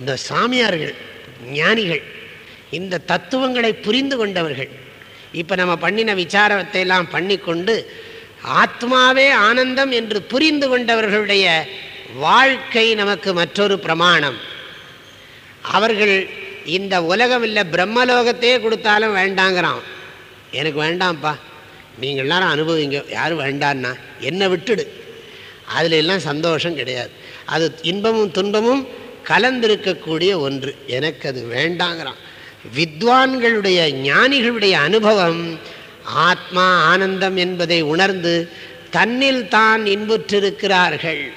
இந்த சாமியார்கள் ஞானிகள் இந்த தத்துவங்களை புரிந்து கொண்டவர்கள். இப்போ நம்ம பண்ணின விசாரத்தை எல்லாம் பண்ணிக்கொண்டு ஆத்மாவே ஆனந்தம் என்று புரிந்து கொண்டவர்களுடைய வாழ்க்கை நமக்கு மற்றொரு பிரமாணம். அவர்கள் இந்த உலகம் இல்லை பிரம்மலோகத்தையே கொடுத்தாலும் வேண்டாங்கிறான். எனக்கு வேண்டாம்ப்பா. நீங்கள் எல்லாரும் அனுபவிங்க யாரும் வேண்டான்னா என்னை விட்டுடு. அதில் எல்லாம் சந்தோஷம் கிடையாது. அது இன்பமும் துன்பமும் கலந்திருக்கக்கூடிய ஒன்று. எனக்கு அது வேண்டாங்கிறான். வித்வான்களுடைய ஞானிகளுடைய அனுபவம் ஆத்மா ஆனந்தம் என்பதை உணர்ந்து தன்னில் தான் இன்புற்றிருக்கிறார்கள்.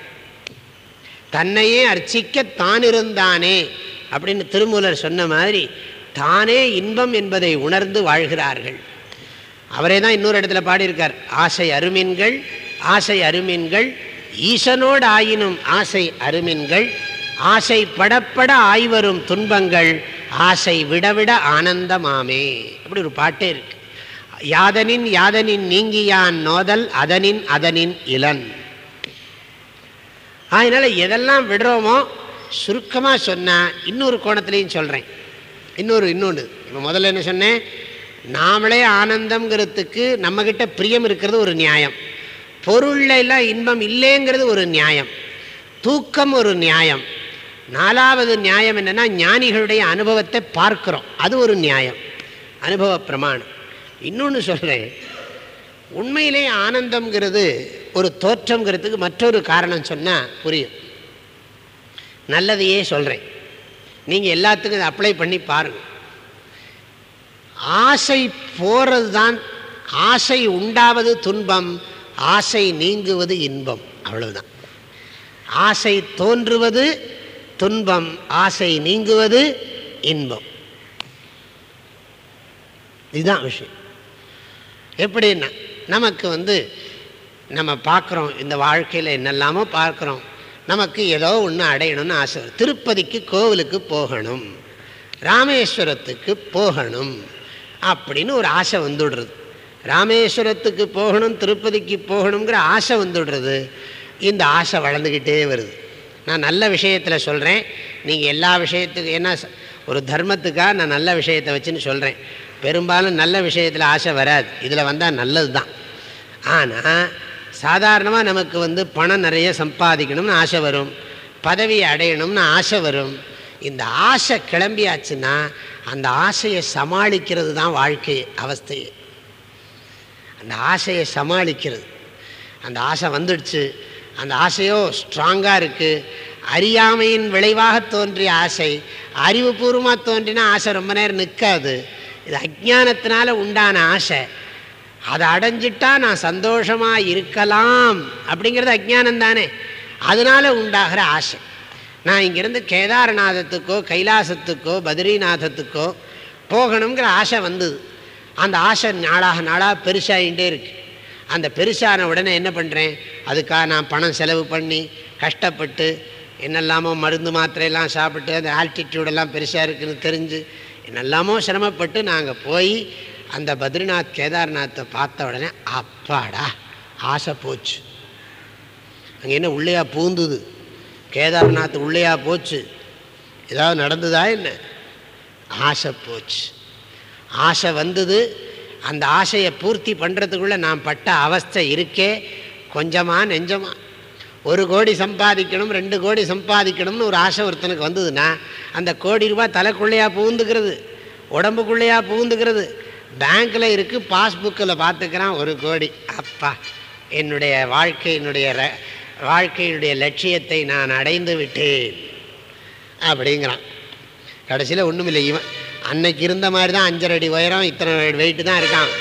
தன்னையே அர்ச்சிக்க தான் இருந்தானே அப்படின்னு திருமூலர் சொன்ன மாதிரி தானே இன்பம் என்பதை உணர்ந்து வாழ்கிறார்கள். அவரே தான் இன்னொரு இடத்துல பாடியிருக்கார். ஆசை அருமின்கள் ஆசை அருமின்கள் ஈசனோடு ஆயினும் ஆசை அருமின்கள் ஆசை படப்பட ஆய்வரும் துன்பங்கள் ஆசை விடவிட ஆனந்தமாமே. அப்படி ஒரு பாட்டே இருக்கு. யாதனின் யாதனின் நீங்கியான் நோதல் அதனின் அதனின் இளன். அதனால் எதெல்லாம் விடுறோமோ சுருக்கமாக சொன்னால் இன்னொரு கோணத்துலேயும் சொல்கிறேன் இன்னொரு இன்னொன்று இப்போ முதல்ல என்ன சொன்னேன்? நாமளே ஆனந்தங்கிறதுக்கு நம்மக்கிட்ட பிரியம் இருக்கிறது ஒரு நியாயம். பொருள்ல எல்லாம் இன்பம் இல்லைங்கிறது ஒரு நியாயம். தூக்கம் ஒரு நியாயம். நாலாவது நியாயம் என்னென்னா ஞானிகளுடைய அனுபவத்தை பார்க்குறோம். அது ஒரு நியாயம். அனுபவ பிரமாணம். இன்னொன்று சொல்கிறேன் உண்மையிலே ஆனந்தம்ங்கிறது ஒரு தோற்றங்கிறதுக்கு மற்றொரு காரணம் சொன்னால் புரியும். நல்லதையே சொல்கிறேன் நீங்கள் எல்லாத்துக்கும் இதை அப்ளை பண்ணி பாருங்கள் ஆசை போகிறது தான் ஆசை உண்டாவது துன்பம் ஆசை நீங்குவது இன்பம். அவ்வளவுதான். ஆசை தோன்றுவது துன்பம் ஆசை நீங்குவது இன்பம். இதுதான் விஷயம். எப்படின்னா நமக்கு வந்து நம்ம பார்க்குறோம் இந்த வாழ்க்கையில் என்னெல்லாமோ பார்க்குறோம் நமக்கு ஏதோ ஒன்று அடையணும்னு ஆசை திருப்பதிக்கு கோவிலுக்கு போகணும் ராமேஸ்வரத்துக்கு போகணும் அப்படின்னு ஒரு ஆசை வந்துடுறது. ராமேஸ்வரத்துக்கு போகணும் திருப்பதிக்கு போகணுங்கிற ஆசை வந்துடுறது. இந்த ஆசை வளர்ந்துக்கிட்டே வருது. நான் நல்ல விஷயத்தில் சொல்கிறேன் நீங்கள் எல்லா விஷயத்துக்கும் என்ன ஒரு தர்மத்துக்காக நான் நல்ல விஷயத்தை வச்சுன்னு சொல்கிறேன் பெரும்பாலும் நல்ல விஷயத்தில் ஆசை வராது. இதில் வந்தால் நல்லது தான் ஆனால் சாதாரணமாக நமக்கு வந்து பணம் நிறைய சம்பாதிக்கணும்னு ஆசை வரும். பதவி அடையணும்னு ஆசை வரும். இந்த ஆசை கிளம்பியாச்சுன்னா அந்த ஆசையை சமாளிக்கிறது தான் வாழ்க்கை அவஸ்தையே. அந்த ஆசையை சமாளிக்கிறது. அந்த ஆசை வந்துடுச்சு. அந்த ஆசையோ ஸ்ட்ராங்காக இருக்குது அறியாமையின் விளைவாக தோன்றிய ஆசை அறிவுபூர்வமாக தோன்றினா ஆசை ரொம்ப நேரம் நிற்காது இது அஜானத்தினால உண்டான ஆசை. அதை அடைஞ்சிட்டா நான் சந்தோஷமாக இருக்கலாம் அப்படிங்கிறது அஜானம் தானே அதனால உண்டாகிற ஆசை. நான் இங்கேருந்து கேதாரநாதத்துக்கோ கைலாசத்துக்கோ பத்ரிநாதத்துக்கோ போகணுங்கிற ஆசை வந்தது. அந்த ஆசை நாளாக நாளாக பெருசாகிட்டே இருக்கு. அந்த பெருசான உடனே என்ன பண்ணுறேன் அதுக்காக நான் பணம் செலவு பண்ணி கஷ்டப்பட்டு என்னெல்லாமோ மருந்து மாத்திரையெல்லாம் சாப்பிட்டு அந்த ஆல்டிடியூடெல்லாம் பெருசாக இருக்குன்னு தெரிஞ்சு என்னெல்லாமோ சிரமப்பட்டு நாங்கள் போய் அந்த பத்ரிநாத் கேதார்நாத்தை பார்த்த உடனே அப்பாடா ஆசை போச்சு. அங்கே என்ன உள்ளேயா பூந்துது? கேதார்நாத் உள்ளையா போச்சு? ஏதாவது நடந்ததா என்ன? ஆசை போச்சு. ஆசை வந்தது அந்த ஆசையை பூர்த்தி பண்ணுறதுக்குள்ளே நான் பட்ட அவஸ்தை இருக்கே. கொஞ்சமாக நெஞ்சமா. ஒரு கோடி சம்பாதிக்கணும் ரெண்டு கோடி சம்பாதிக்கணும்னு ஒரு ஆசை ஒருத்தனுக்கு வந்ததுன்னா அந்த கோடி ரூபாய் தலைக்குள்ளேயா புகுந்துக்கிறது? உடம்புக்குள்ளேயா புகுந்துக்கிறது? பேங்க்கில் இருக்குது பாஸ்புக்கில் பார்த்துக்கிறான் ஒரு கோடி. அப்பா என்னுடைய வாழ்க்கையினுடைய வாழ்க்கையினுடைய லட்சியத்தை நான் அடைந்து விட்டேன். அப்படிங்கிறான். கடைசியில் ஒன்றும் இல்லை இவன் அன்னைக்கு இருந்த மாதிரி தான் அஞ்சரை அடி உயரம் இத்தனை வெயிட்டு தான் இருக்கான்.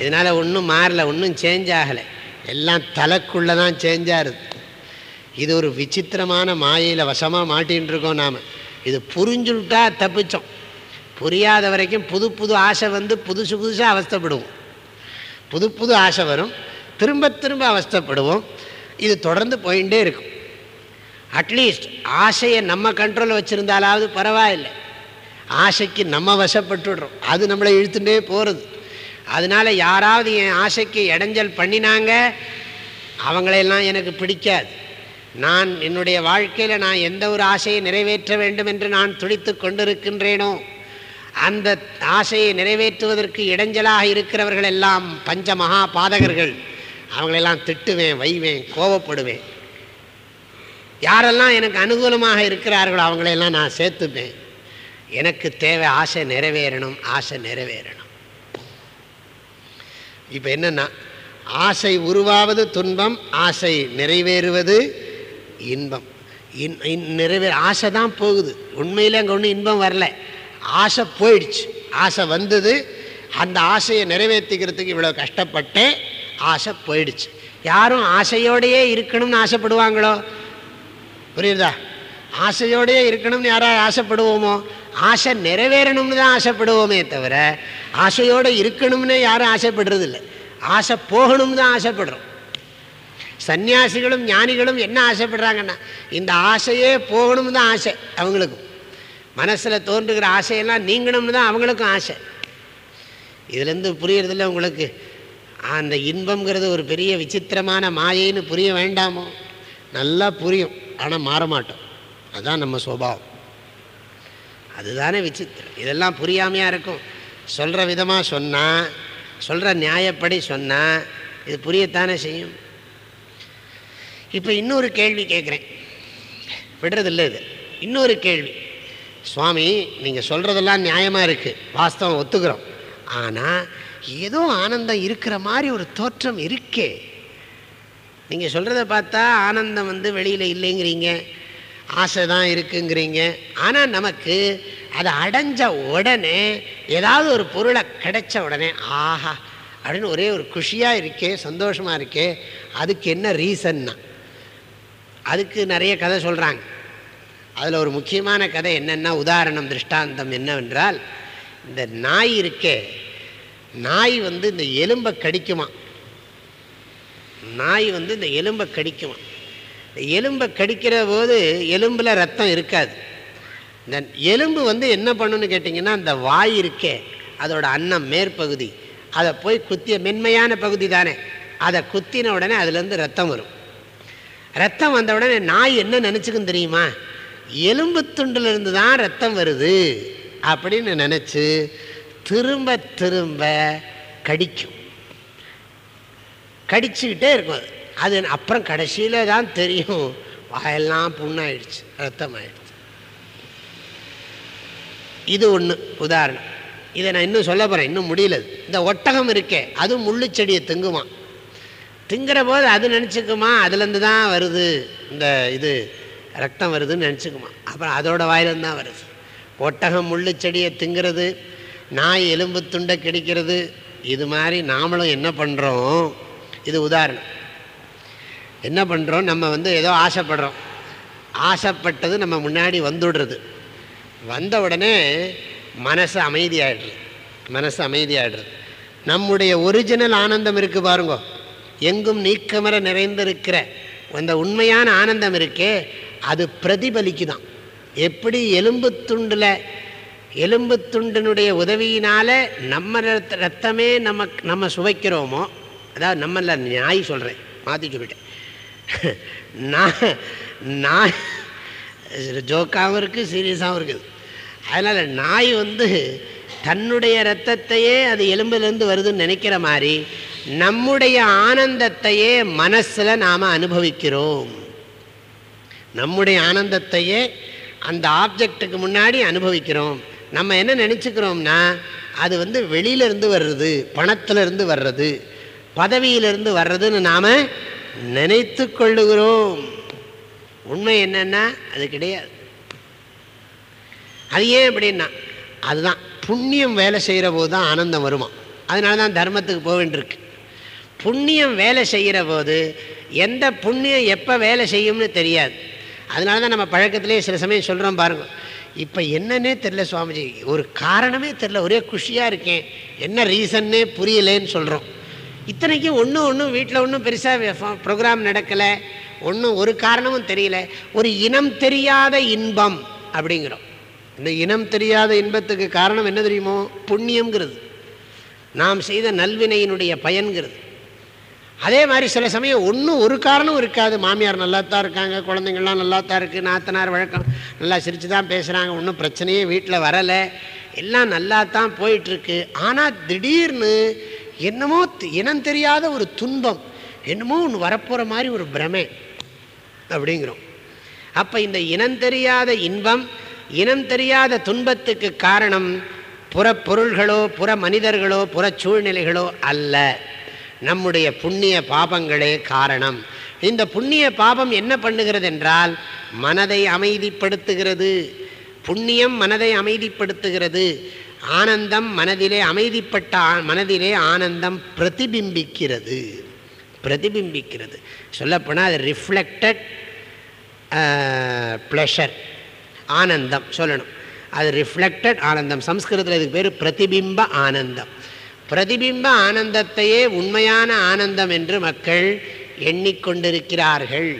இதனால் ஒன்றும் மாறல ஒன்றும் சேஞ்ச் ஆகலை. எல்லாம் தலைக்குள்ளே தான் சேஞ்ச் இருக்குது இது ஒரு விசித்திரமான மாயையில் வசமாக மாட்டின்னு இருக்கோம் நாம். இது புரிஞ்சுட்டா தப்பிச்சோம். புரியாத வரைக்கும் புது புது ஆசை வந்து புதுசு புதுசாக அவஸ்தப்படுவோம். புது புது ஆசை வரும் திரும்ப திரும்ப அவஸ்தைப்படுவோம். இது தொடர்ந்து போயிட்டே இருக்கும். அட்லீஸ்ட் ஆசையை நம்ம கண்ட்ரோலில் வச்சுருந்தாலாவது பரவாயில்லை. ஆசைக்கு நம்ம வசப்பட்டுடுறோம். அது நம்மளை இழுத்துட்டே போகிறது அதனால் யாராவது என் ஆசைக்கு இடைஞ்சல் பண்ணினாங்க அவங்களையெல்லாம் எனக்கு பிடிக்காது. நான் என்னுடைய வாழ்க்கையில் நான் எந்த ஒரு ஆசையை நிறைவேற்ற வேண்டும் என்று நான் துடித்து கொண்டிருக்கின்றேனோ அந்த ஆசையை நிறைவேற்றுவதற்கு இடைஞ்சலாக இருக்கிறவர்கள் எல்லாம் பஞ்ச மகா பாதகர்கள். அவங்களெல்லாம் திட்டுவேன் வைவேன் கோவப்படுவேன். யாரெல்லாம் எனக்கு அனுகூலமாக இருக்கிறார்களோ அவங்களையெல்லாம் நான் சேர்த்துப்பேன். எனக்கு தேவை ஆசை நிறைவேறணும் ஆசை நிறைவேறணும். இப்போ என்னென்னா ஆசை உருவாவது துன்பம் ஆசை நிறைவேறுவது இன்பம். இன் இன் நிறைவே ஆசை தான் போகுது. உண்மையில் அங்கே ஒன்றும் இன்பம் வரல. ஆசை போயிடுச்சு. ஆசை வந்தது. அந்த ஆசையை நிறைவேற்றிக்கிறதுக்கு இவ்வளோ கஷ்டப்பட்டேன் ஆசை போயிடுச்சு. யாரும் ஆசையோடையே இருக்கணும்னு ஆசைப்படுவாங்களோ? புரியுதா? ஆசையோடையே இருக்கணும்னு யாராவது ஆசைப்படுவோமோ? ஆசை நிறைவேறணும்னு தான் ஆசைப்படுவோமே தவிர ஆசையோடு இருக்கணும்னு யாரும் ஆசைப்படுறதில்லை. ஆசை போகணும்னு தான் ஆசைப்படுறோம். சன்னியாசிகளும் ஞானிகளும் என்ன ஆசைப்படுறாங்கன்னா இந்த ஆசையே போகணும்னு தான் ஆசை அவங்களுக்கும். மனசில் தோன்றுகிற ஆசையெல்லாம் நீங்கணும்னு தான் அவங்களுக்கும் ஆசை. இதுலேருந்து புரியறதில்ல உங்களுக்கு? அந்த இன்பம்ங்கிறது ஒரு பெரிய விசித்திரமான மாயைன்னு புரிய வேண்டாமோ? நல்லா புரியும். ஆனால் மாற மாட்டோம். அதுதான் நம்ம சுபாவம். அதுதானே விசித்திரம். இதெல்லாம் புரியாமையாக இருக்கும். சொல்கிற விதமாக சொன்னால் சொல்கிற நியாயப்படி சொன்னால் இது புரியத்தானே செய்யும்? இப்போ இன்னொரு கேள்வி கேட்குறேன் விடுறதில்லை இது. இன்னொரு கேள்வி. சுவாமி நீங்கள் சொல்கிறதெல்லாம் நியாயமாக இருக்குது வாஸ்தவம் ஒத்துக்கிறோம். ஆனால் ஏதோ ஆனந்தம் இருக்கிற மாதிரி ஒரு தோற்றம் இருக்கே. நீங்கள் சொல்கிறத பார்த்தா ஆனந்தம் வந்து வெளியில் இல்லைங்கிறீங்க. ஆசை தான் இருக்குங்கிறீங்க. ஆனால் நமக்கு அதை அடைஞ்ச உடனே ஏதாவது ஒரு பொருளை கிடைச்ச உடனே ஆஹா அப்படின்னு ஒரே ஒரு குஷியாக இருக்கே சந்தோஷமாக இருக்கே அதுக்கு என்ன ரீசன்னா? அதுக்கு நிறைய கதை சொல்கிறாங்க அதில் ஒரு முக்கியமான கதை என்னென்னா உதாரணம் திருஷ்டாந்தம் என்னவென்றால் இந்த நாய் இருக்கே நாய் வந்து இந்த எலும்பை கடிக்குமா நாய் வந்து இந்த எலும்பை கடிக்குமா எலும்பை கடிக்கிற போது எலும்பில் ரத்தம் இருக்காது. இந்த எலும்பு வந்து என்ன பண்ணுன்னு கேட்டிங்கன்னா அந்த வாய் இருக்கே அதோட அன்னம் மேற்பகுதி. அதை போய் குத்திய மென்மையான பகுதி தானே. அதை குத்தின உடனே அதுலேருந்து ரத்தம் வரும். ரத்தம் வந்த உடனே நாய் என்ன நினச்சிக்கும் தெரியுமா? எலும்பு துண்டிலிருந்து தான் ரத்தம் வருது அப்படின்னு நினச்சி திரும்ப திரும்ப கடிக்கும். கடிச்சுக்கிட்டே இருக்கும் அது. அது அப்புறம் கடைசியில் தான் தெரியும். வாயெல்லாம் புண்ணாயிடுச்சு ரத்தமாயிடுச்சு. இது ஒன்று உதாரணம். இதை நான் இன்னும் சொல்ல போகிறேன் இன்னும் முடியல இந்த ஒட்டகம் இருக்கே அதுவும் முள்ளு செடியை திங்குமா திங்கிற போது அது நினச்சிக்குமா? அதுலேருந்து தான் வருது இந்த இது ரத்தம் வருதுன்னு நினச்சிக்குமா? அப்புறம் அதோட வாயிலேருந்து தான் வருது. ஒட்டகம் முள்ளு செடியை திங்கிறது நாய் எலும்பு துண்டை கிடைக்கிறது இது மாதிரி நாமளும் என்ன பண்ணுறோம் இது உதாரணம். என்ன பண்ணுறோம் நம்ம வந்து ஏதோ ஆசைப்படுறோம். ஆசைப்பட்டது நம்ம முன்னாடி வந்துடுறது. வந்த உடனே மனசு அமைதியாகிடுறது மனசு அமைதியாகிடுறது நம்முடைய ஒரிஜினல் ஆனந்தம் இருக்குது பாருங்க. எங்கும் நீக்கமர நிறைந்திருக்கிற அந்த உண்மையான ஆனந்தம் இருக்கே அது பிரதிபலிக்குதான். எப்படி எலும்பு துண்டில் எலும்பு துண்டினுடைய உதவியினால் நம்ம ரத்தமே நம்ம நம்ம சுவைக்கிறோமோ அதாவது நம்மள நியாய் சொல்கிறேன் மாற்றி சொல்லிட்டேன். நான் நான் ஜோக்காகவும் இருக்குது சீரியஸாகவும் இருக்குது அதனால் நாய் வந்து தன்னுடைய ரத்தத்தையே அது எலும்புலேருந்து வருதுன்னு நினைக்கிற மாதிரி நம்முடைய ஆனந்தத்தையே மனசில் நாம் அனுபவிக்கிறோம். நம்முடைய ஆனந்தத்தையே அந்த ஆப்ஜெக்டுக்கு முன்னாடி அனுபவிக்கிறோம். நம்ம என்ன நினச்சிக்கிறோம்னா அது வந்து வெளியிலேருந்து வர்றது பணத்திலிருந்து வர்றது பதவியிலிருந்து வர்றதுன்னு நாம் நினைத்து கொள்ளுகிறோம். உண்மை என்னன்னா அது கிடையாது. அது ஏன் அப்படின்னா அதுதான். புண்ணியம் வேலை செய்கிற போது தான் ஆனந்தம் வருமா? அதனால தான் தர்மத்துக்கு போக வேண்டியிருக்கு. புண்ணியம் வேலை செய்கிற போது எந்த புண்ணியம் எப்போ வேலை செய்யும்னு தெரியாது. அதனால தான் நம்ம பழக்கத்திலே சில சமயம் சொல்கிறோம் பாருங்கள் இப்போ என்னன்னே தெரில சுவாமிஜி. ஒரு காரணமே தெரில ஒரே குஷியாக இருக்கேன். என்ன ரீசன்னே புரியலேன்னு சொல்கிறோம் இத்தனைக்கும் ஒன்றும் ஒன்றும் வீட்டில் ஒன்றும் பெருசாக ப்ரோக்ராம் நடக்கலை. ஒன்றும் ஒரு காரணமும் தெரியல. ஒரு இனம் தெரியாத இன்பம் அப்படிங்கிறோம். இந்த இனம் தெரியாத இன்பத்துக்கு காரணம் என்ன தெரியுமோ? புண்ணியங்கிறது நாம் செய்த நல்வினையினுடைய பயன்கிறது. அதே மாதிரி சில சமயம் ஒன்றும் ஒரு காரணம் இருக்காது. மாமியார் நல்லா தான் இருக்காங்க குழந்தைங்கள்லாம் நல்லா தான் இருக்குது நாத்தனார் வழக்கம் நல்லா சிரித்து தான் பேசுகிறாங்க ஒன்றும் பிரச்சனையே வீட்டில் வரலை. எல்லாம் நல்லா தான் போயிட்டுருக்கு ஆனால் திடீர்னு என்னமோ இனம் தெரியாத ஒரு துன்பம். என்னமோ ஒன்று வரப்போகிற மாதிரி ஒரு பிரமை அப்படிங்கிறோம். அப்போ இந்த இனம் தெரியாத இன்பம் இனம் தெரியாத துன்பத்துக்கு காரணம் புற பொருள்களோ புற மனிதர்களோ புற சூழ்நிலைகளோ அல்ல. நம்முடைய புண்ணிய பாபங்களே காரணம். இந்த புண்ணிய பாபம் என்ன பண்ணுகிறது என்றால் மனதை அமைதிப்படுத்துகிறது. புண்ணியம் மனதை அமைதிப்படுத்துகிறது. ஆனந்தம் மனதிலே அமைதிப்பட்ட ஆ- மனதிலே ஆனந்தம் பிரதிபிம்பிக்கிறது. பிரதிபிம்பிக்கிறது. சொல்லப்போனால் அது ரிஃப்ளெக்டட் ப்ளஷர் ஆனந்தம் சொல்லணும். அது ரிஃப்ளெக்டட் ஆனந்தம். சம்ஸ்கிருதத்தில் இதுக்கு பேர் பிரதிபிம்ப ஆனந்தம். பிரதிபிம்ப ஆனந்தத்தையே உண்மையான ஆனந்தம் என்று மக்கள் எண்ணிக்கொண்டிருக்கிறார்கள்.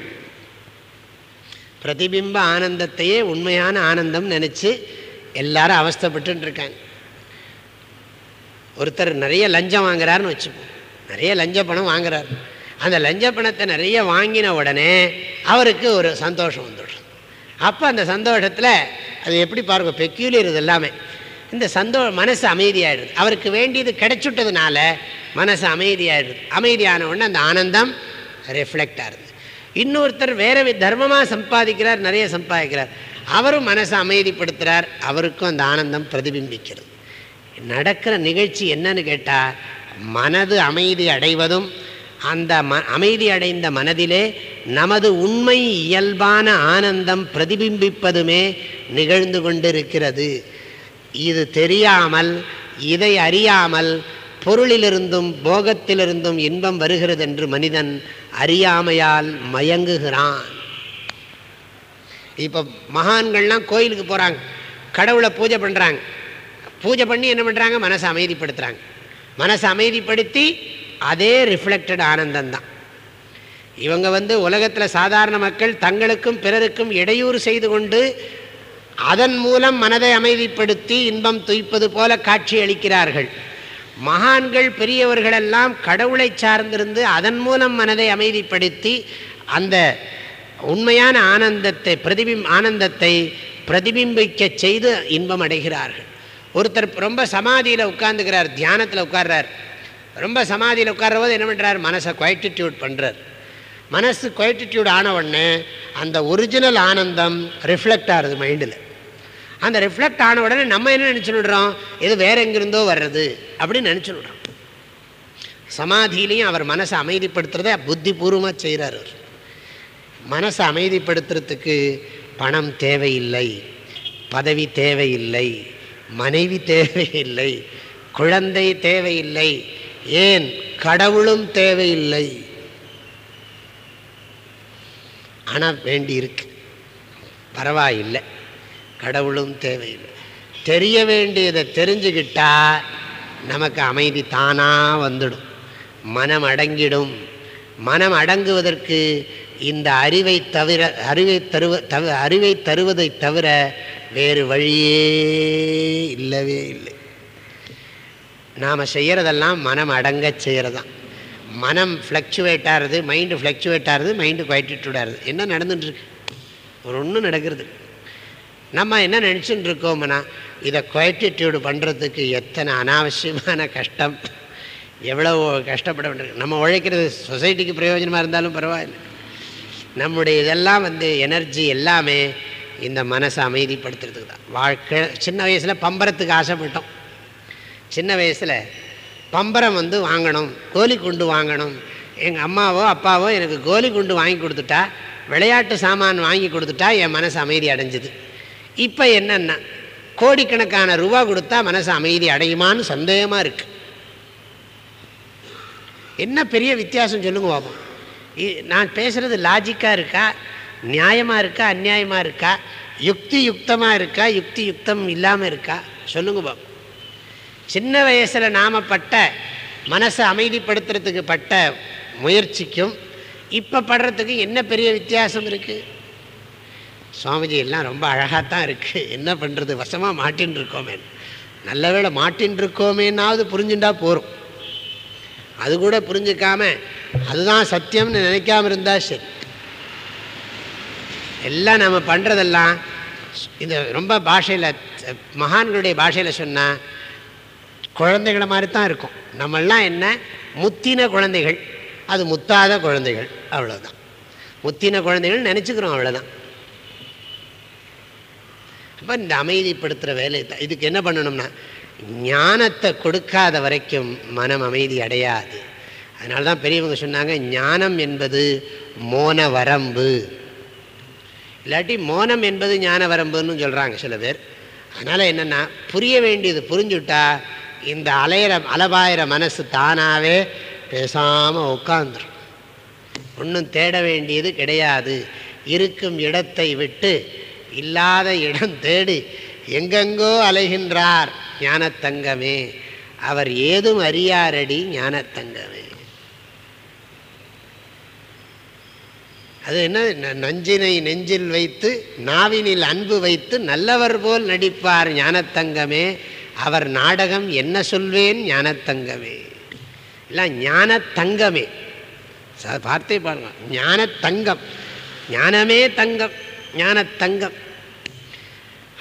பிரதிபிம்ப ஆனந்தத்தையே உண்மையான ஆனந்தம் நினச்சி எல்லாரும் அவஸ்தப்பட்டு இருக்காங்க. ஒருத்தர் நிறைய லஞ்சம் வாங்குறாருன்னு வச்சுப்போம் நிறைய லஞ்ச பணம் வாங்குறாரு. அந்த லஞ்ச பணத்தை நிறைய வாங்கின உடனே அவருக்கு ஒரு சந்தோஷம் வந்துடும். அப்போ அந்த சந்தோஷத்தில் அது எப்படி பாருங்க பெக்யூலியர் இது எல்லாமே. இந்த சந்தோ மனசு அமைதியாயிடுது. அவருக்கு வேண்டியது கிடைச்சுட்டதுனால மனசு அமைதியாயிடுது. அமைதியான உடனே அந்த ஆனந்தம் ரிஃப்ளெக்ட் ஆகுது. இன்னொருத்தர் வேற தர்மமாக சம்பாதிக்கிறார் நிறைய சம்பாதிக்கிறார். அவரும் மனசை அமைதிப்படுத்துகிறார் அவருக்கும் அந்த ஆனந்தம் பிரதிபிம்பிக்கிறது. நடக்கிற நிகழ்ச்சி என்னன்னு கேட்டால் மனது அமைதி அடைவதும் அந்த ம அமைதி அடைந்த மனதிலே நமது உண்மை இயல்பான ஆனந்தம் பிரதிபிம்பிப்பதுமே நிகழ்ந்து கொண்டிருக்கிறது. இது தெரியாமல் இதை அறியாமல் பொருளிலிருந்தும் போகத்திலிருந்தும் இன்பம் வருகிறது என்று மனிதன் அறியாமையால் மயங்குகிறான். இப்போ மகான்கள்லாம் கோயிலுக்கு போகிறாங்க கடவுளை பூஜை பண்ணுறாங்க பூஜை பண்ணி என்ன பண்ணுறாங்க மனசை அமைதிப்படுத்துகிறாங்க மனசை அமைதிப்படுத்தி அதே ரிஃப்ளெக்டட் ஆனந்தம் தான் இவங்க வந்து உலகத்தில் சாதாரண மக்கள் தங்களுக்கும் பிறருக்கும் இடையூறு செய்து கொண்டு அதன் மூலம் மனதை அமைதிப்படுத்தி இன்பம் துய்ப்பது போல காட்சி அளிக்கிறார்கள். மகான்கள் பெரியவர்களெல்லாம் கடவுளை சார்ந்திருந்து அதன் மூலம் மனதை அமைதிப்படுத்தி அந்த உண்மையான ஆனந்தத்தை பிரதிபிம் ஆனந்தத்தை பிரதிபிம்பிக்க செய்து இன்பம் அடைகிறார்கள். ஒருத்தர் ரொம்ப சமாதியில் உட்கார்ந்துக்கிறார் தியானத்தில் உட்கார்றார். ரொம்ப சமாதியில் உட்கார்ற போது என்ன பண்ணுறார் மனசை குவைட்டிடியூட் பண்ணுறார் மனசு குவைட்டிடியூட் ஆன உடனே அந்த ஒரிஜினல் ஆனந்தம் ரிஃப்ளெக்ட் ஆகுது மைண்டில் அந்த ரிஃப்ளெக்ட் ஆன உடனே நம்ம என்ன நினச்சுடுறோம் இது வேற எங்கிருந்தோ வர்றது அப்படின்னு நினச்சுடுறோம் சமாதியிலையும் அவர் மனசை அமைதிப்படுத்துறதை புத்திபூர்வமாக செய்கிறார் அவர். மனசை அமைதிப்படுத்துறதுக்கு பணம் தேவையில்லை பதவி தேவையில்லை. மனைவி தேவையில்லை குழந்தை தேவையில்லை ஏன் கடவுளும் தேவையில்லை? ஆனால் வேண்டியிருக்கு பரவாயில்லை கடவுளும் தேவையில்லை. தெரிய வேண்டியதை தெரிஞ்சுக்கிட்டா நமக்கு அமைதி தானாக வந்துடும். மனம் அடங்கிடும். மனம் அடங்குவதற்கு இந்த அறிவை தவிர அறிவை தருவ தவ அறிவை தருவதை தவிர வேறு வழியே இல்லவே இல்லை. நாம் செய்கிறதெல்லாம் மனம் அடங்க செய்கிறதான் மனம் ஃப்ளக்சுவேட் ஆகிறது மைண்டு ஃப்ளக்சுவேட் ஆகிறது மைண்டு குவைட்டிடியூட் ஆகிறது என்ன நடந்துட்டுருக்கு? ஒரு ஒன்றும் நடக்கிறது. நம்ம என்ன நினச்சிட்டு இருக்கோம்னா இதை குவைட்டிடியூடு பண்ணுறதுக்கு எத்தனை அனாவசியமான கஷ்டம். எவ்வளோ கஷ்டப்பட வேண்டியிருக்கு. நம்ம உழைக்கிறது சொசைட்டிக்கு பிரயோஜனமாக இருந்தாலும் பரவாயில்லை. நம்முடைய இதெல்லாம் வந்து எனர்ஜி எல்லாமே இந்த மனசை அமைதிப்படுத்துறதுக்கு தான். வாழ்க்கை சின்ன வயசில் பம்பரத்துக்கு ஆசைப்பட்டோம். சின்ன வயசில் பம்பரம் வந்து வாங்கணும் கோலி குண்டு வாங்கணும். எங்கள் அம்மாவோ அப்பாவோ எனக்கு கோலி குண்டு வாங்கி கொடுத்துட்டா விளையாட்டு சாமான் வாங்கி கொடுத்துட்டா என் மனசு அமைதி அடைஞ்சுது. இப்போ என்னென்னா கோடிக்கணக்கான ரூபா கொடுத்தா மனசு அமைதி அடையுமான்னு சந்தேகமாக இருக்குது என்ன பெரிய வித்தியாசம் சொல்லுங்க பாப்போம். இ- நான் பேசுகிறது லாஜிக்காக இருக்கா? நியாயமாக இருக்கா அநியாயமாக இருக்கா யுக்தி யுக்தமாக இருக்கா யுக்தி யுக்தம் இல்லாமல் இருக்கா? சொல்லுங்க பாபு. சின்ன வயசில் நாம் பட்ட மனசை அமைதிப்படுத்துறதுக்கு பட்ட முயற்சிக்கும் இப்போ படுறதுக்கு என்ன பெரிய வித்தியாசம் இருக்குது சுவாமிஜி எல்லாம் ரொம்ப அழகாகத்தான் இருக்குது என்ன பண்ணுறது வசமாக மாட்டின்னு இருக்கோமே நல்ல வேலை மாட்டின்னு இருக்கோமேனாவது புரிஞ்சுட்டா போகிறோம் அது கூட புரிஞ்சுக்காம அதுதான் சத்தியம்னு நினைக்காம இருந்தால் சரி. எல்லாம் நம்ம பண்ணுறதெல்லாம் இந்த ரொம்ப பாஷையில் மகான்களுடைய பாஷையில் சொன்னால் குழந்தைகளை மாதிரி தான் இருக்கும். நம்மெல்லாம் என்ன? முத்தின குழந்தைகள். அது முத்தாத குழந்தைகள். அவ்வளோதான் முத்தின குழந்தைகள் நினச்சிக்கிறோம் அவ்வளோதான் அப்போ இந்த அமைதிப்படுத்துகிற வேலை இதுக்கு என்ன பண்ணணும்னா ஞானத்தை கொடுக்காத வரைக்கும் மனம் அமைதி அடையாது. அதனால தான் பெரியவங்க சொன்னாங்க ஞானம் என்பது மோன வரம்பு. இல்லாட்டி மோனம் என்பது ஞான வரம்புன்னு சொல்கிறாங்க சில பேர். அதனால் என்னென்னா புரிய வேண்டியது புரிஞ்சுட்டா இந்த அலையிற அலபாயிற மனசு தானாகவே பேசாமல் உட்காந்துரும் ஒன்றும் தேட வேண்டியது கிடையாது. இருக்கும் இடத்தை விட்டு இல்லாத இடம் தேடி எங்கெங்கோ அலைகின்றார் ஞானத்தங்கமே. அவர் ஏதும் அறியாரடி ஞானத்தங்கமே. அது என்ன? நஞ்சினை நெஞ்சில் வைத்து நாவினில் அன்பு வைத்து நல்லவர் போல் நடிப்பார் ஞானத்தங்கமே. அவர் நாடகம் என்ன சொல்வேன் ஞானத்தங்கமே. இல்லை ஞானத்தங்கமே. பார்த்தே பாருங்க. ஞானத்தங்கம். ஞானமே தங்கம். ஞானத்தங்கம்.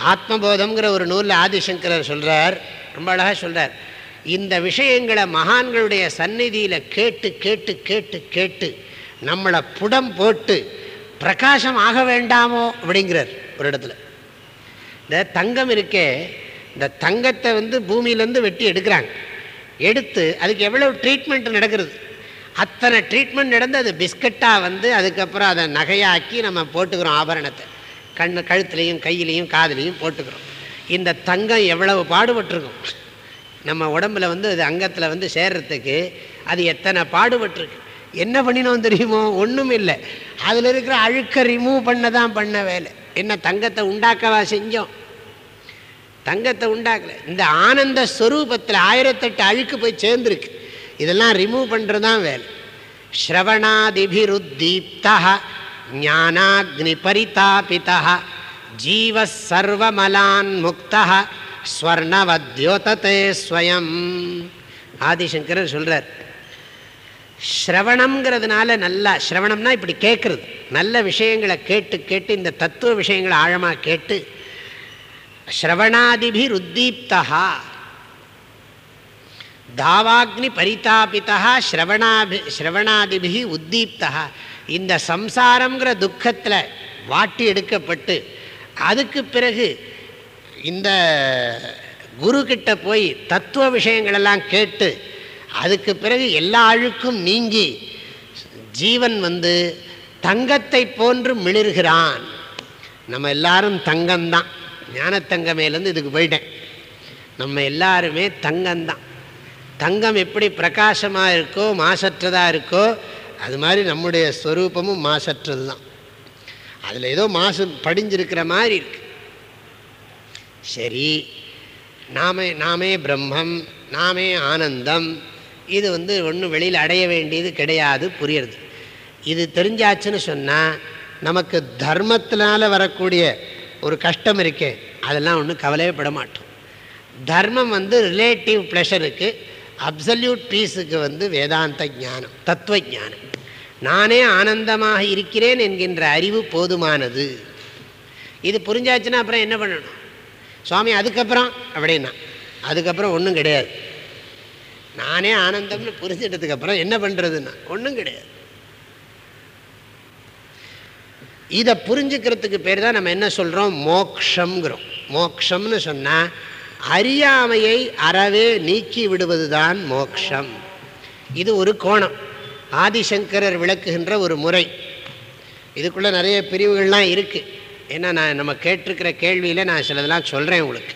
ஆத்மபோதம்ங்கிற ஒரு நூலில் ஆதிசங்கரர் சொல்கிறார் ரொம்ப அழகாக சொல்கிறார் இந்த விஷயங்களை மகான்களுடைய சந்நிதியில் கேட்டு கேட்டு கேட்டு கேட்டு நம்மளை புடம் போட்டு பிரகாசம் ஆக வேண்டாமோ அப்படிங்கிறார் ஒரு இடத்துல. இந்த தங்கம் இருக்கே இந்த தங்கத்தை வந்து பூமியிலேருந்து வெட்டி எடுக்கிறாங்க. எடுத்து அதுக்கு எவ்வளோ ட்ரீட்மெண்ட் நடக்கிறது? அத்தனை ட்ரீட்மெண்ட் நடந்து அது பிஸ்கட்டாக வந்து அதுக்கப்புறம் அதை நகையாக்கி நம்ம போட்டுக்கிறோம் ஆபரணத்தை. கண் கழுத்துலேயும் கையிலையும் காதுலேயும் போட்டுக்கிறோம். இந்த தங்கம் எவ்வளவு பாடுபட்டிருக்கும்? நம்ம உடம்பில் வந்து அது அங்கத்தில் வந்து சேர்றதுக்கு அது எத்தனை பாடுபட்டிருக்கு? என்ன பண்ணினோம் தெரியுமோ? ஒன்றும் இல்லை. அதில் இருக்கிற அழுக்கை ரிமூவ் பண்ண தான் பண்ண வேலை. என்ன தங்கத்தை உண்டாக்கவா செஞ்சோம்? தங்கத்தை உண்டாக்கல. இந்த ஆனந்த ஸ்வரூபத்தில் ஆயிரத்தெட்டு அழுக்கு போய் சேர்ந்துருக்கு. இதெல்லாம் ரிமூவ் பண்ணுறது தான் வேலை. ஸ்ரவணாதிபிருத்தீப்தா ஞானாக்னி பரிதாபிதா ஜீவ சர்வமலான் முக்தா ஸ்வர்ணவத்யோதே ஸ்வயம். ஆதிசங்கரன் சொல்கிறார் ஸ்ரவணம்ங்கிறதுனால நல்லா ஸ்ரவணம்னா இப்படி கேட்குறது நல்ல விஷயங்களை கேட்டு கேட்டு இந்த தத்துவ விஷயங்களை ஆழமாக கேட்டு ஸ்ரவணாதிபி ருத்தீப்தா தாவாக்னி பரிதாபித்தா ஸ்ரவணாபி ஸ்ரவணாதிபி உத்தீப்தா இந்த சம்சாரங்கிற துக்கத்தில் வாட்டி எடுக்கப்பட்டு அதுக்கு பிறகு இந்த குரு போய் தத்துவ விஷயங்களெல்லாம் கேட்டு அதுக்கு பிறகு எல்லா அழுக்கும் நீங்கி ஜீவன் வந்து தங்கத்தை போன்று மிளிர்கிறான். நம்ம எல்லாரும் தங்கம்தான். ஞானத்தங்கமேலேருந்து இதுக்கு போயிட்டேன். நம்ம எல்லாருமே தங்கம்தான். தங்கம் எப்படி பிரகாசமாக இருக்கோ மாசற்றதாக இருக்கோ அது மாதிரி நம்முடைய ஸ்வரூபமும் மாசற்றது தான் அதில் ஏதோ மாசு படிஞ்சிருக்கிற மாதிரி இருக்கு. சரி நாமே நாமே பிரம்மம் நாமே ஆனந்தம் இது வந்து ஒன்றும் வெளியில் அடைய வேண்டியது கிடையாது புரியுறது. இது தெரிஞ்சாச்சுன்னு சொன்னால் நமக்கு தர்மத்தினால வரக்கூடிய ஒரு கஷ்டம் இருக்கே அதெல்லாம் ஒன்றும் கவலையப்பட மாட்டோம். தர்மம் வந்து ரிலேட்டிவ் ப்ளஷருக்கு அப்சல்யூட் பீஸுக்கு வந்து வேதாந்த ஞானம் தத்துவ ஞானம் நானே ஆனந்தமாக இருக்கிறேன் என்கின்ற அறிவு போதுமானது. இது புரிஞ்சாச்சுன்னா அப்புறம் என்ன பண்ணணும்? சுவாமி அதுக்கப்புறம் அப்படின்னா அதுக்கப்புறம் ஒன்றும் கிடையாது. நானே ஆனந்தம்னு புரிஞ்சிட்டதுக்கு அப்புறம் என்ன பண்ணுறதுன்னா ஒன்றும் கிடையாது. இதை புரிஞ்சுக்கிறதுக்கு பேர் தான் நம்ம என்ன சொல்கிறோம் மோக்ஷங்கிறோம் மோக்ஷம்னு சொன்னால் அறியாமையை அறவே நீக்கி விடுவது தான் மோக்ஷம். இது ஒரு கோணம். ஆதிசங்கரர் விளக்குகின்ற ஒரு முறை. இதுக்குள்ளே நிறைய பிரிவுகள்லாம் இருக்குது ஏன்னா நான் நம்ம கேட்டிருக்கிற கேள்வியில் நான் சிலதெல்லாம் சொல்கிறேன் உங்களுக்கு.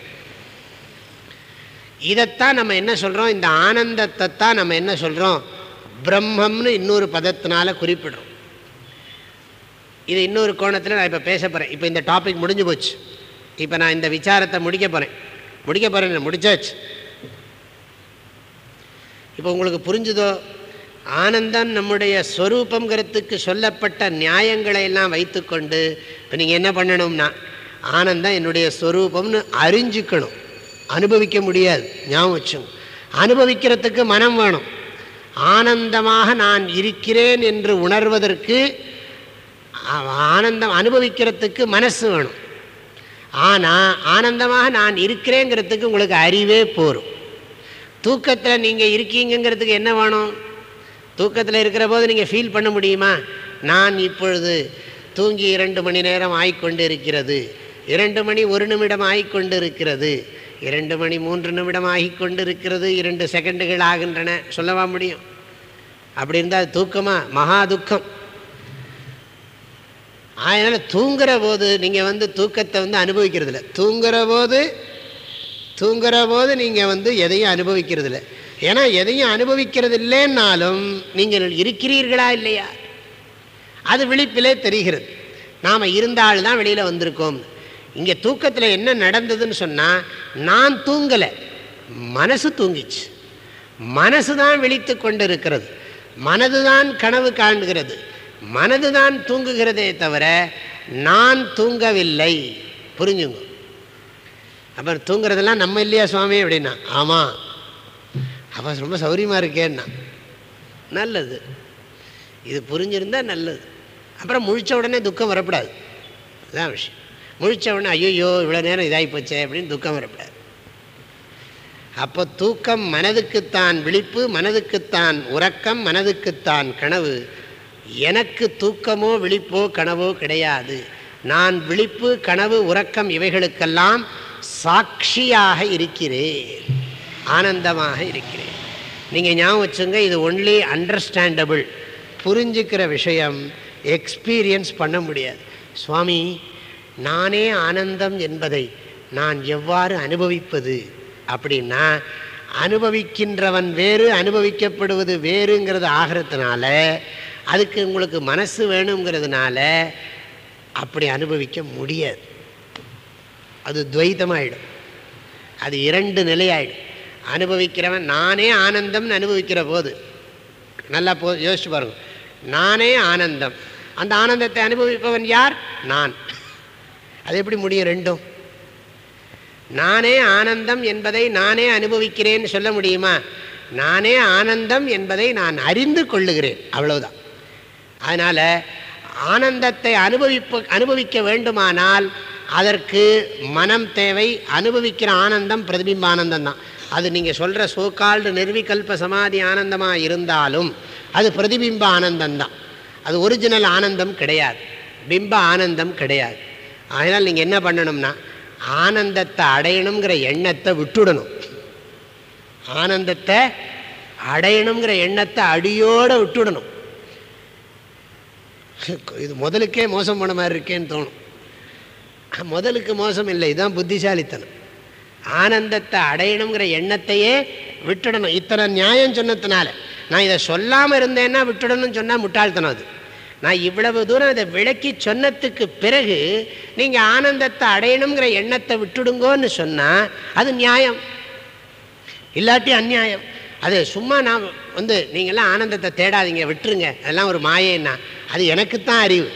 இதைத்தான் நம்ம என்ன சொல்கிறோம் இந்த ஆனந்தத்தை தான் நம்ம என்ன சொல்கிறோம் பிரம்மம்னு இன்னொரு பதத்தினால குறிப்பிடுறோம். இது இன்னொரு கோணத்தில் நான் இப்போ பேச போகிறேன் இப்போ இந்த டாபிக் முடிஞ்சு போச்சு. இப்போ நான் இந்த விசாரத்தை முடிக்க போகிறேன் முடிக்க போகிறேன் முடிச்சாச்சு. இப்போ உங்களுக்கு புரிஞ்சுதோ? ஆனந்தம் நம்முடைய ஸ்வரூபங்கிறதுக்கு சொல்லப்பட்ட நியாயங்களை எல்லாம் வைத்துக்கொண்டு இப்போ நீங்கள் என்ன பண்ணணும்னா ஆனந்தம் என்னுடைய ஸ்வரூபம்னு அறிஞ்சிக்கணும். அனுபவிக்க முடியாது. ஞாபகம் வச்சுங்க. அனுபவிக்கிறதுக்கு மனம் வேணும். ஆனந்தமாக நான் இருக்கிறேன் என்று உணர்வதற்கு ஆனந்தம் அனுபவிக்கிறதுக்கு மனசு வேணும். ஆனால் ஆனந்தமாக நான் இருக்கிறேங்கிறதுக்கு உங்களுக்கு அறிவே போகும் தூக்கத்தில் நீங்கள் இருக்கீங்கிறதுக்கு என்ன வேணும்? தூக்கத்தில் இருக்கிற போது நீங்கள் ஃபீல் பண்ண முடியுமா? நான் இப்பொழுது தூங்கி இரண்டு மணி நேரம் ஆய்கொண்டு இருக்கிறது இரண்டு மணி ஒரு நிமிடம் ஆகிக்கொண்டு இருக்கிறது இரண்டு மணி மூன்று நிமிடம் ஆகிக்கொண்டு இருக்கிறது இரண்டு செகண்டுகள் ஆகின்றன. சொல்லவா முடியும்? அப்படி இருந்தால் தூக்கமாக மகா துக்கம். அதனால் தூங்குற போது நீங்கள் வந்து தூக்கத்தை வந்து அனுபவிக்கிறதில்ல. தூங்குற போது தூங்குற போது நீங்கள் வந்து எதையும் அனுபவிக்கிறது இல்லை ஏன்னா எதையும் அனுபவிக்கிறது இல்லைன்னாலும் நீங்கள் இருக்கிறீர்களா இல்லையா? அது விழிப்பிலே தெரிகிறது. நாம் இருந்தால்தான் வெளியில் வந்திருக்கோம் இங்கே தூக்கத்தில் என்ன நடந்ததுன்னு சொன்னால் நான் தூங்கலை. மனசு தூங்கிச்சு. மனசு தான் விழித்து கொண்டு இருக்கிறது மனது தான் கனவு காண்கிறது. மனது தான் தூங்குகிறதே தவிர நான் தூங்கவில்லை. புரிஞ்சுங்க. அப்புறம் தூங்குறதெல்லாம் நம்ம இல்லையா சுவாமி அப்படின்னா ஆமாம் அப்போ ரொம்ப சௌரியமாக இருக்கேன்னா. நல்லது. இது புரிஞ்சிருந்தால் நல்லது. அப்புறம் முழித்த உடனே துக்கம் வரப்படாது அதுதான் விஷயம். முழித்தவுடனே ஐயோ இவ்வளோ நேரம் இதாகி போச்சே அப்படின்னு துக்கம் வரக்கூடாது அப்போ தூக்கம் மனதுக்குத்தான் விழிப்பு மனதுக்குத்தான் உறக்கம் மனதுக்குத்தான் கனவு. எனக்கு தூக்கமோ விழிப்போ கனவோ கிடையாது. நான் விழிப்பு கனவு உறக்கம் இவைகளுக்கெல்லாம் சாட்சியாக இருக்கிறேன். ஆனந்தமாக இருக்கிறேன். நீங்கள் ஞாபகம் வச்சுங்க இது ஒன்லி அண்டர்ஸ்டாண்டபிள் புரிஞ்சுக்கிற விஷயம் எக்ஸ்பீரியன்ஸ் பண்ண முடியாது. சுவாமி நானே ஆனந்தம் என்பதை நான் எவ்வாறு அனுபவிப்பது? அப்படின்னா அனுபவிக்கின்றவன் வேறு அனுபவிக்கப்படுவது வேறுங்கிறது ஆகிறதுனால அதுக்கு உங்களுக்கு மனசு வேணுங்கிறதுனால அப்படி அனுபவிக்க முடியாது. அது துவைத்தமாயிடும். அது இரண்டு நிலையாயிடும். அனுபவிக்கிறவன் நானே ஆனந்தம்னு அனுபவிக்கிற போது நல்லா போ யோசிச்சு பாருங்க. நானே ஆனந்தம். அந்த ஆனந்தத்தை அனுபவிப்பவன் யார்? நான். அது எப்படி முடியும் ரெண்டும்? நானே ஆனந்தம் என்பதை நானே அனுபவிக்கிறேன்னு சொல்ல முடியுமா? நானே ஆனந்தம் என்பதை நான் அறிந்து கொள்ளுகிறேன். அவ்வளவுதான். அதனால் ஆனந்தத்தை அனுபவிப்பு அனுபவிக்க வேண்டுமானால் அதற்கு மனம் தேவை அனுபவிக்கிற ஆனந்தம் பிரதிபிம்ப ஆனந்தம் தான். அது நீங்கள் சொல்கிற சோக்கால்டு நிர்விகல்ப சமாதி ஆனந்தமாக இருந்தாலும் அது பிரதிபிம்ப ஆனந்தம் தான். அது ஒரிஜினல் ஆனந்தம் கிடையாது. பிம்ப ஆனந்தம் கிடையாது. அதனால் நீங்கள் என்ன பண்ணணும்னா ஆனந்தத்தை அடையணுங்கிற எண்ணத்தை விட்டுடணும். ஆனந்தத்தை அடையணுங்கிற எண்ணத்தை அடியோடு விட்டுடணும். இது முதலுக்கே மோசம் போன மாதிரி இருக்கேன்னு தோணும். முதலுக்கு மோசம் இல்லை இதுதான் புத்திசாலித்தனம். ஆனந்தத்தை அடையணுங்கிற எண்ணத்தையே விட்டுடணும். இத்தனை நியாயம் சொன்னதுனால. நான் இதை சொல்லாமல் இருந்தேன்னா விட்டுடணும்னு சொன்னால் முட்டாள்தனம் அது. நான் இவ்வளவு தூரம் அதை விளக்கி சொன்னதுக்கு பிறகு நீங்கள் ஆனந்தத்தை அடையணுங்கிற எண்ணத்தை விட்டுடுங்கோன்னு சொன்னால் அது நியாயம். இல்லாட்டி அந்நியாயம். அது சும்மா நான் வந்து நீங்கள்லாம் ஆனந்தத்தை தேடாதீங்க விட்டுருங்க. அதெல்லாம் ஒரு மாயேன்னா. அது எனக்குத்தான் அறிவு.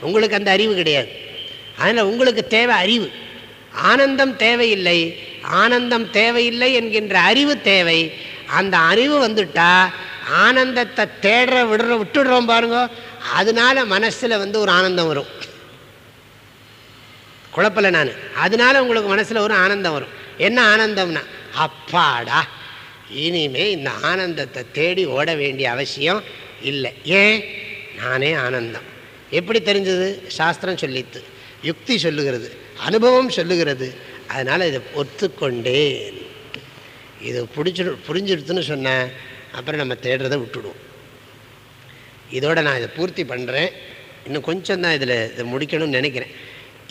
உங்களுக்கு அந்த அறிவு கிடையாது. அதனால் உங்களுக்கு தேவை அறிவு. ஆனந்தம் தேவையில்லை. ஆனந்தம் தேவையில்லை என்கின்ற அறிவு தேவை. அந்த அறிவு வந்துட்டால் ஆனந்தத்தை தேடுற விடுற விட்டுடுறோம் பாருங்க. அதனால மனசில் வந்து ஒரு ஆனந்தம் வரும். குழப்பலை நான். அதனால உங்களுக்கு மனசில் ஒரு ஆனந்தம் வரும். என்ன ஆனந்தம்னா அப்பாடா இனிமே இந்த ஆனந்தத்தை தேடி ஓட வேண்டிய அவசியம் இல்லை. ஏன்? நானே ஆனந்தம். எப்படி தெரிஞ்சது? சாஸ்திரம் சொல்லித்து. யுக்தி சொல்லுகிறது. அனுபவம் சொல்லுகிறது. அதனால் இதை ஒத்துக்கொண்டேன். இது பிடிச்சிடு புரிஞ்சிடுத்துன்னு சொன்னேன். அப்புறம் நம்ம தேடுறதை விட்டுடுவோம். இதோட நான் இதை பூர்த்தி பண்ணுறேன் இன்னும் கொஞ்சம் தான் இதில் இதை முடிக்கணும்னு நினைக்கிறேன்.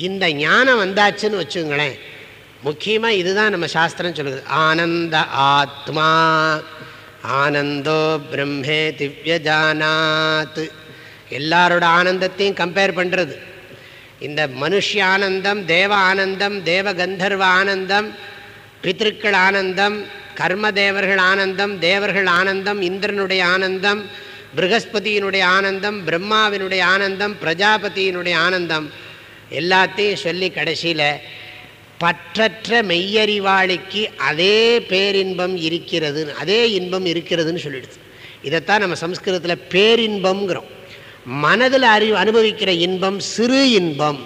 இந்த ஞானம் வந்தாச்சுன்னு வச்சுங்களேன் முக்கியமாக இதுதான் நம்ம சாஸ்திரம் சொல்லுது. ஆனந்த ஆத்மா ஆனந்தோ பிரம்மே திவ்யஜானாத் எல்லாரோட ஆனந்தத்தையும் கம்பேர் பண்ணுறது இந்த மனுஷ ஆனந்தம் தேவ ஆனந்தம் தேவ கந்தர்வ ஆனந்தம் பித்திருக்கள் ஆனந்தம் கர்மதேவர்கள் ஆனந்தம் தேவர்கள் ஆனந்தம் இந்திரனுடைய ஆனந்தம் ப்ரகஸ்பதியினுடைய ஆனந்தம் பிரம்மாவினுடைய ஆனந்தம் பிரஜாபதியினுடைய ஆனந்தம். எல்லாத்தையும் சொல்லி கடைசியில் பற்றற்ற மெய்யறிவாளிக்கு அதே பேரின்பம் இருக்கிறது அதே இன்பம் இருக்கிறதுன்னு சொல்லிடுது. இதைத்தான் நம்ம சம்ஸ்கிருதத்தில் பேரின்பம்ங்கிறோம். மனதில் அறி அனுபவிக்கிற இன்பம் சிறு இன்பம்.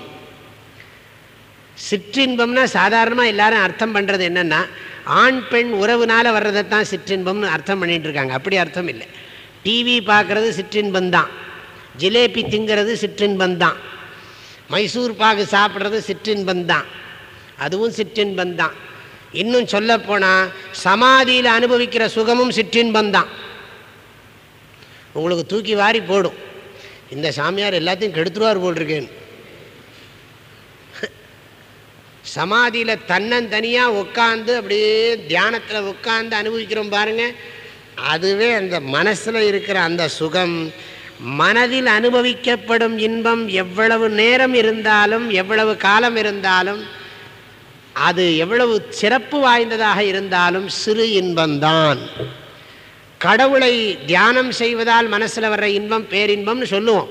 சிற்றின்பம்னா சாதாரணமாக எல்லாரும் அர்த்தம் பண்ணுறது என்னென்னா ஆண் பெண் உறவுனால வர்றதை தான் சிற்றின்பம்னு அர்த்தம் பண்ணிட்டு இருக்காங்க அப்படி அர்த்தம் இல்லை. டிவி பார்க்குறது சிற்றின்பம் தான் ஜிலேபி திங்கிறது சிற்றின்பம் தான் மைசூர் பாகு சாப்பிட்றது சிற்றின்பம் தான் அதுவும் சிற்றின்பம் தான் இன்னும் சொல்லப்போனால் சமாதியில் அனுபவிக்கிற சுகமும் சிற்றின்பம் தான் உங்களுக்கு தூக்கி வாரி போடும். இந்த சாமியார் எல்லாத்தையும் கெடுத்துருவார் போட்டிருக்கேன்னு சமாதியில் தன்னந்தனியாக உட்காந்து அப்படியே தியானத்தில் உட்காந்து அனுபவிக்கிறோம் பாருங்க. அதுவே அந்த மனசில் இருக்கிற அந்த சுகம் மனதில் அனுபவிக்கப்படும் இன்பம் எவ்வளவு நேரம் இருந்தாலும் எவ்வளவு காலம் இருந்தாலும் அது எவ்வளவு சிறப்பு வாய்ந்ததாக இருந்தாலும் சிறு இன்பம்தான். கடவுளை தியானம் செய்வதால் மனசில் வர்ற இன்பம் பேரின்பம்னு சொல்லுவோம்.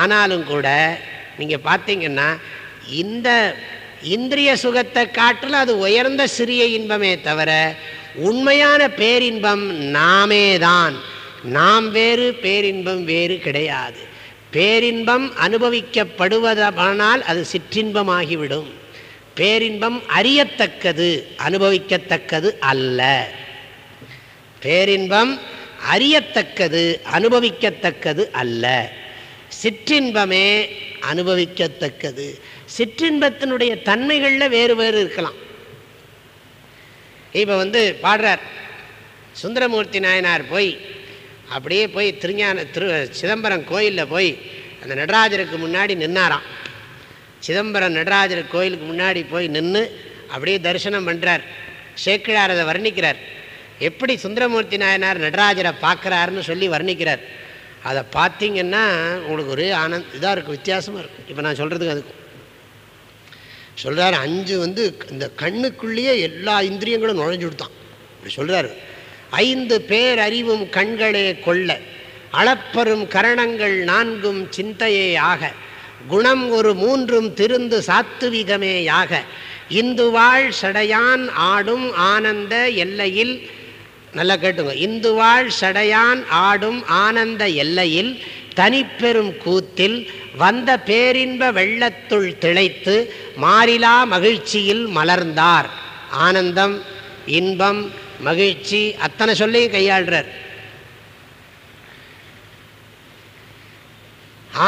ஆனாலும் கூட நீங்கள் பார்த்தீங்கன்னா இந்த இந்திரிய சுகத்தை காட்டில் அது உயர்ந்த சிறிய இன்பமே தவிர உண்மையான பேரின்பம் நாமே தான். நாம் வேறு பேரின்பம் வேறு கிடையாது. பேரின்பம் அனுபவிக்கப்படுவதானால் அது சிற்றின்பமாகிவிடும். பேரின்பம் அறியத்தக்கது அனுபவிக்கத்தக்கது அல்ல. பேரின்பம் அறியத்தக்கது அனுபவிக்கத்தக்கது அல்ல. சிற்றின்பமே அனுபவிக்கத்தக்கது. சிற்றின்பத்தினுடைய தன்மைகளில் வேறு வேறு இருக்கலாம். இப்போ வந்து பாடுறார். சுந்தரமூர்த்தி நாயனார் போய் அப்படியே போய் திருஞான திரு சிதம்பரம் கோயிலில் போய் அந்த நடராஜருக்கு முன்னாடி நின்னாராம். சிதம்பரம் நடராஜர் கோயிலுக்கு முன்னாடி போய் நின்று அப்படியே தரிசனம் பண்ணுறார் சேக்கிழார் அதை வர்ணிக்கிறார். எப்படி சுந்தரமூர்த்தி நாயனார் நடராஜரை பார்க்குறாருன்னு சொல்லி வர்ணிக்கிறார். அதை பார்த்தீங்கன்னா உங்களுக்கு ஒரே ஆனந்த் இதாக இருக்கும் வித்தியாசமாக இருக்கும் இப்போ நான் சொல்கிறதுக்கு அதுக்கும் சொல்கிறார் அஞ்சு வந்து இந்த கண்ணுக்குள்ளேயே எல்லா இந்திரியங்களும் நுழைஞ்சு கொடுத்தான் இப்படி சொல்கிறாரு ஐந்து பேர் அறிவும் கண்களே கொள்ள அளப்பரும் கரணங்கள் நான்கும் சிந்தையே ஆக குணம் ஒரு மூன்றும் திருந்து சாத்துவிகமேயாக இந்துவாழ் சடையான் ஆடும் ஆனந்த எல்லையில் நல்லா கேட்டுங்க. இந்துவாழ் சடையான் ஆடும் ஆனந்த எல்லையில் தனிப்பெரும் கூத்தில் வந்த பேரின்ப வெள்ளத்துள் திளைத்து மாறிலா மகிழ்ச்சியில் மலர்ந்தார். ஆனந்தம் இன்பம் மகிழ்ச்சி அத்தனை சொல்லையும் கையாள்றார்.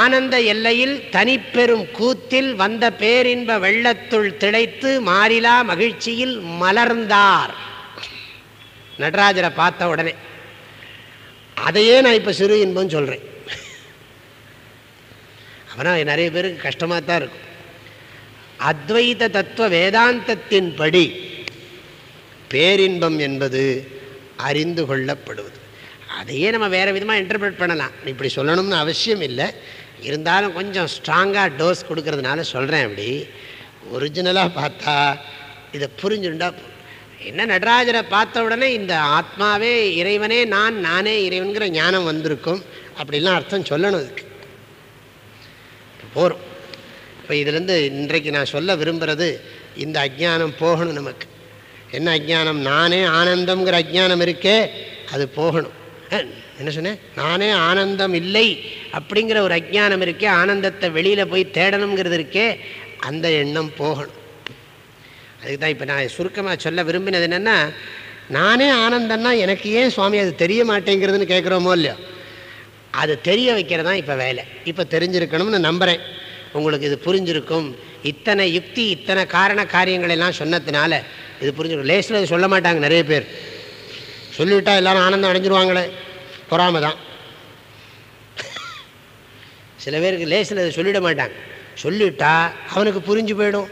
ஆனந்த எல்லையில் தனிப்பெரும் கூத்தில் வந்த பேரின்ப வெள்ளத்துள் திளைத்து மாறிலா மகிழ்ச்சியில் மலர்ந்தார். நடராஜரை பார்த்த உடனே அதையே நான் இப்போ சிறு இன்பம் சொல்கிறேன் ஆனால் நிறைய பேருக்கு கஷ்டமாக தான் இருக்கும். அத்வைத தத்துவ வேதாந்தத்தின் படி பேரின்பம் என்பது அறிந்து கொள்ளப்படுவது. அதையே நம்ம வேறு விதமாக இன்டர்பிரட் பண்ணலாம். இப்படி சொல்லணும்னு அவசியம் இல்லை. இருந்தாலும் கொஞ்சம் ஸ்ட்ராங்காக டோஸ் கொடுக்கறதுனால சொல்கிறேன் அப்படி. ஒரிஜினலாக பார்த்தா இதை புரிஞ்சுண்டா என்ன நடராஜரை பார்த்த உடனே இந்த ஆத்மாவே இறைவனே நான் நானே இறைவன்கிற ஞானம் வந்திருக்கும். அப்படிலாம் அர்த்தம் சொல்லணும் அதுக்கு போகிறோம் இப்போ இதுலேருந்து இன்றைக்கு நான் சொல்ல விரும்புகிறது இந்த அஜ்ஞானம் போகணும் நமக்கு. என்ன அஜ்ஞானம்? நானே ஆனந்தம்ங்கிற அஜ்ஞானம் இருக்கே அது போகணும். என்ன சொன்னேன் நானே ஆனந்தம் இல்லை அப்படிங்கிற ஒரு அஜ்ஞானம் இருக்கே ஆனந்தத்தை வெளியில் போய் தேடணுங்கிறது இருக்கே அந்த எண்ணம் போகணும். அதுக்கு தான் இப்போ நான் சுருக்கமாக சொல்ல விரும்பினது என்னென்னா நானே ஆனந்தம்னா எனக்கு ஏன் சுவாமி அது தெரிய மாட்டேங்கிறதுன்னு கேட்குறோமோ இல்லையோ? அது தெரிய வைக்கிறது தான் இப்போ வேலை. இப்போ தெரிஞ்சிருக்கணும்னு நம்புகிறேன் உங்களுக்கு இது புரிஞ்சிருக்கும். இத்தனை யுக்தி இத்தனை காரண காரியங்கள் எல்லாம் சொன்னதுனால இது புரிஞ்சிருக்கும். லேஸில் இது சொல்ல மாட்டாங்க நிறைய பேர். சொல்லிவிட்டா எல்லாரும் ஆனந்தம் அடைஞ்சிருவாங்களே. பொறாம தான். சில பேருக்கு லேஸில் இதை சொல்லிட மாட்டாங்க. சொல்லிவிட்டா அவனுக்கு புரிஞ்சு போயிடும்.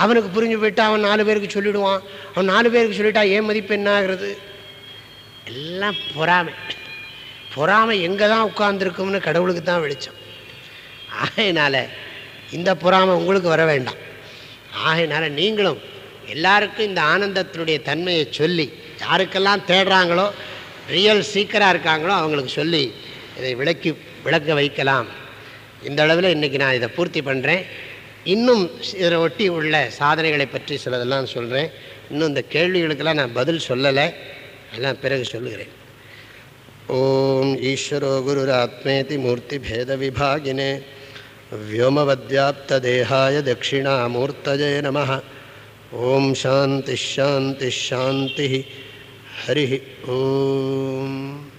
அவனுக்கு புரிஞ்சு போயிட்டு அவன் நாலு பேருக்கு சொல்லிவிடுவான் அவன் நாலு பேருக்கு சொல்லிட்டா ஏன் மதிப்பு என்ன ஆகுறது எல்லாம் பொறாமை. பொறாமை எங்கே தான் உட்கார்ந்துருக்கும்னு கடவுளுக்கு தான் வெளிச்சம். ஆகையினால இந்த பொறாமை உங்களுக்கு வர வேண்டாம். ஆகையினால நீங்களும் எல்லாருக்கும் இந்த ஆனந்தத்தினுடைய தன்மையை சொல்லி யாருக்கெல்லாம் தேடுறாங்களோ ரியல் சீக்கராக இருக்காங்களோ அவங்களுக்கு சொல்லி இதை விளக்கி விளக்க வைக்கலாம். இந்த அளவில் இன்றைக்கி நான் இதை பூர்த்தி பண்ணுறேன் இன்னும் இதை ஒட்டி உள்ள சாதனைகளை பற்றி சிலதெல்லாம் சொல்கிறேன் இன்னும் இந்த கேள்விகளுக்கெல்லாம் நான் பதில் சொல்லலை. எல்லாம் பிறகு சொல்லுகிறேன். ஓம் ஈஸ்வரோ குரு குருராத்மேதி மூர்த்தி பேத விபாகினே. व्योमवद्याप्तदेहाय दक्षिणामूर्तये नमः ஓம் शान्तिः शान्तिः शान्तिः हरिः ओम्